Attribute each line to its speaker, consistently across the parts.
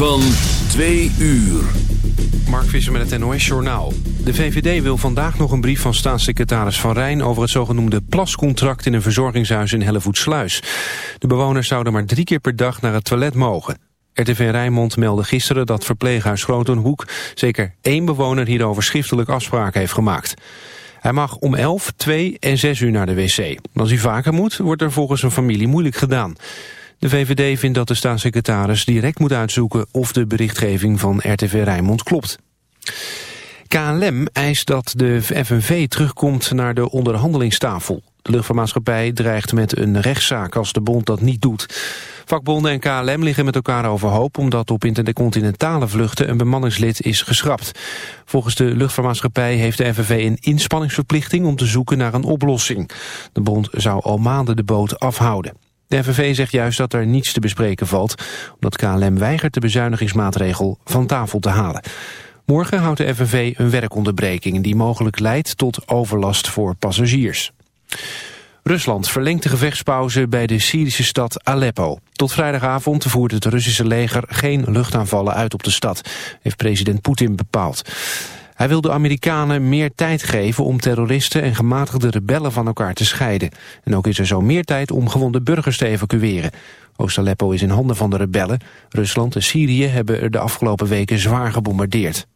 Speaker 1: Van twee uur.
Speaker 2: Mark Visser met het NOS Journaal. De VVD wil vandaag nog een brief van staatssecretaris Van Rijn... over het zogenoemde plascontract in een verzorgingshuis in Hellevoetsluis. De bewoners zouden maar drie keer per dag naar het toilet mogen. RTV Rijnmond meldde gisteren dat verpleeghuis Grotenhoek... zeker één bewoner hierover schriftelijk afspraken heeft gemaakt. Hij mag om 11, 2 en 6 uur naar de wc. Als hij vaker moet, wordt er volgens een familie moeilijk gedaan. De VVD vindt dat de staatssecretaris direct moet uitzoeken of de berichtgeving van RTV Rijnmond klopt. KLM eist dat de FNV terugkomt naar de onderhandelingstafel. De luchtvaartmaatschappij dreigt met een rechtszaak als de bond dat niet doet. Vakbonden en KLM liggen met elkaar overhoop... omdat op intercontinentale vluchten een bemanningslid is geschrapt. Volgens de luchtvaartmaatschappij heeft de FNV een inspanningsverplichting... om te zoeken naar een oplossing. De bond zou al maanden de boot afhouden. De FNV zegt juist dat er niets te bespreken valt... omdat KLM weigert de bezuinigingsmaatregel van tafel te halen. Morgen houdt de FNV een werkonderbreking... die mogelijk leidt tot overlast voor passagiers. Rusland verlengt de gevechtspauze bij de Syrische stad Aleppo. Tot vrijdagavond voert het Russische leger geen luchtaanvallen uit op de stad... heeft president Poetin bepaald. Hij wil de Amerikanen meer tijd geven om terroristen en gematigde rebellen van elkaar te scheiden. En ook is er zo meer tijd om gewonde burgers te evacueren. Oost-Aleppo is in handen van de rebellen. Rusland en Syrië hebben er de afgelopen weken zwaar gebombardeerd.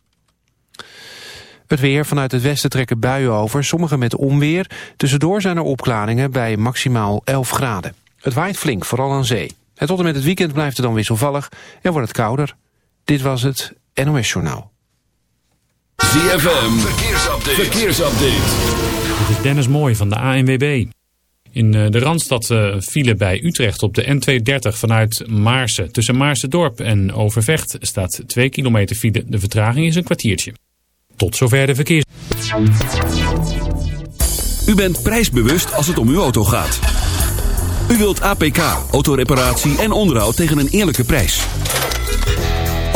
Speaker 2: Het weer vanuit het westen trekken buien over, sommige met onweer. Tussendoor zijn er opklaringen bij maximaal 11 graden. Het waait flink, vooral aan zee. En tot en met het weekend blijft het dan wisselvallig en wordt het kouder. Dit was het NOS Journaal.
Speaker 1: ZFM, verkeersupdate. verkeersupdate.
Speaker 3: Dit is Dennis Mooij van de ANWB. In eh, de Randstad uh, file bij Utrecht op de N230 vanuit Maarsen. Tussen Maarsendorp en Overvecht staat 2 kilometer file. De vertraging is een kwartiertje. Tot zover de verkeers.
Speaker 1: U bent prijsbewust als het om uw auto gaat. U wilt APK, autoreparatie en onderhoud tegen een eerlijke prijs.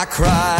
Speaker 4: I cry.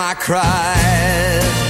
Speaker 4: Am, I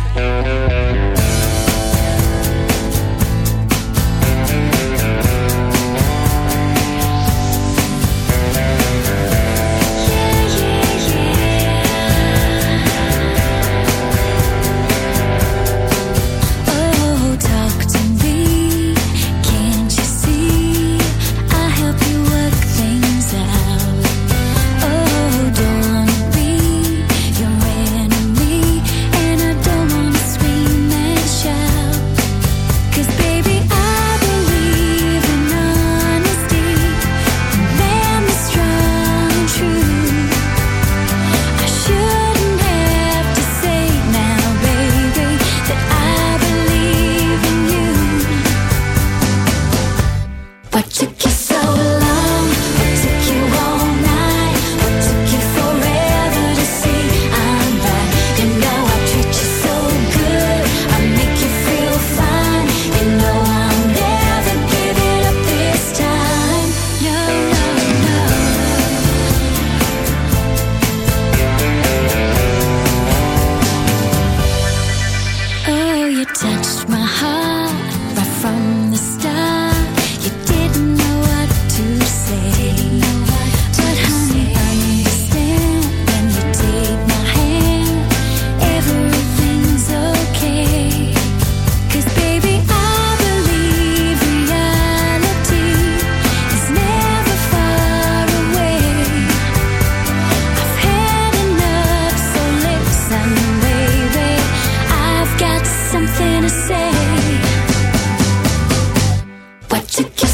Speaker 5: you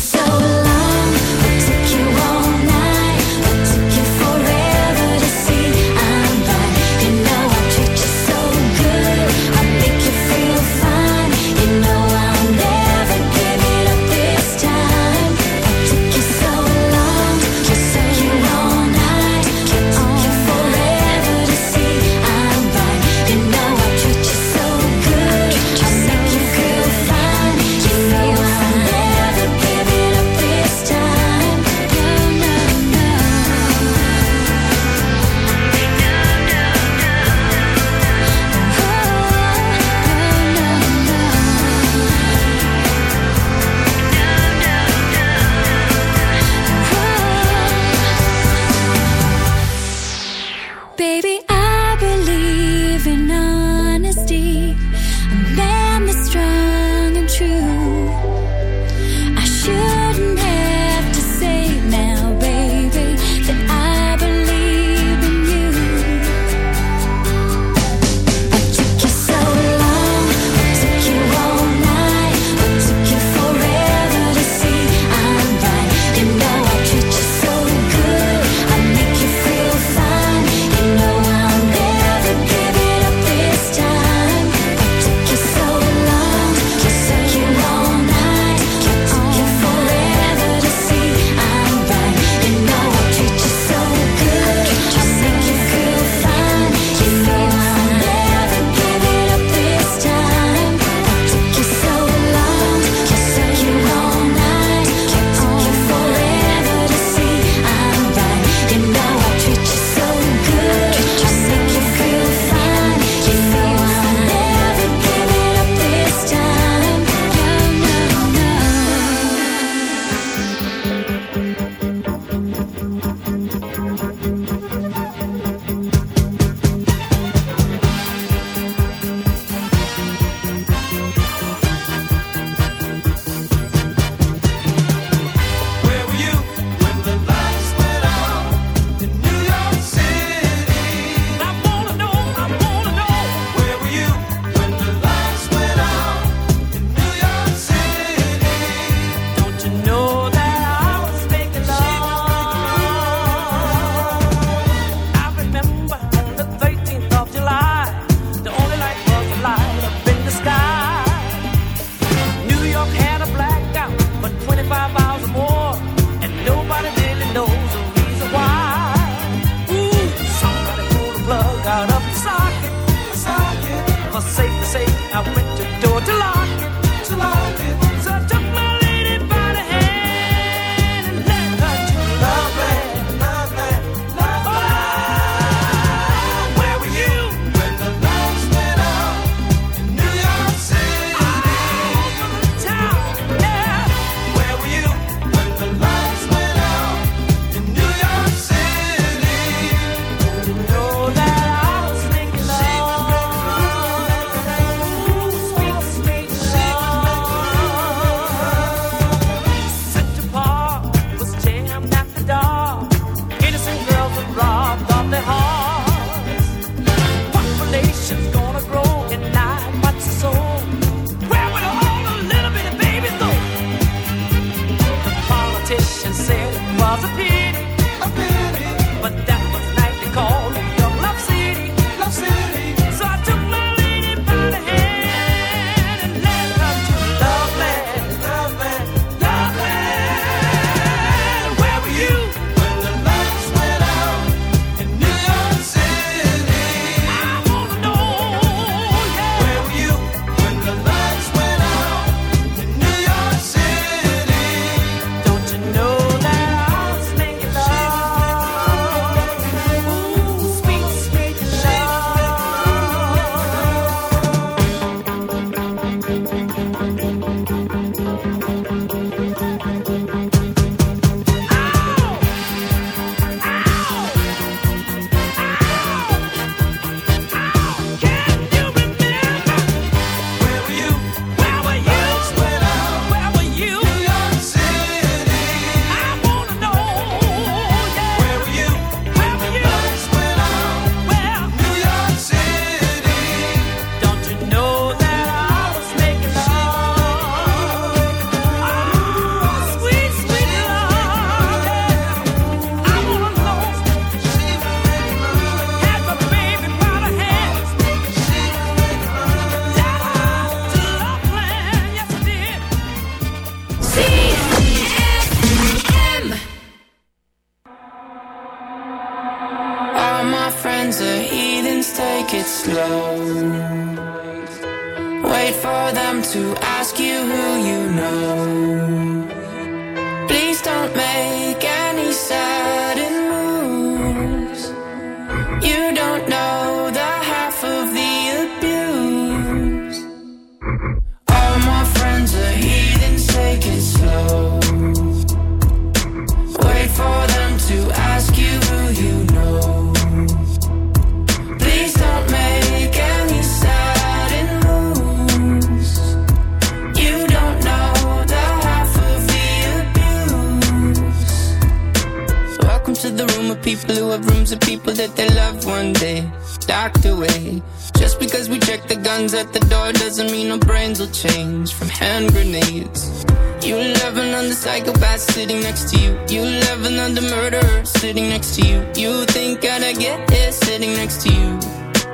Speaker 6: sitting next to you. You love another murderer sitting next to you. You think I'd get this sitting next to you.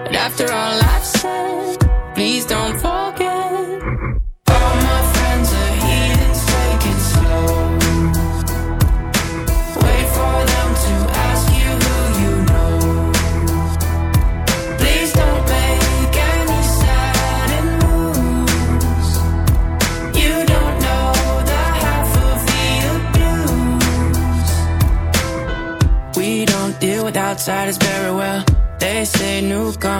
Speaker 6: But after all I've said,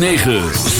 Speaker 4: 106.9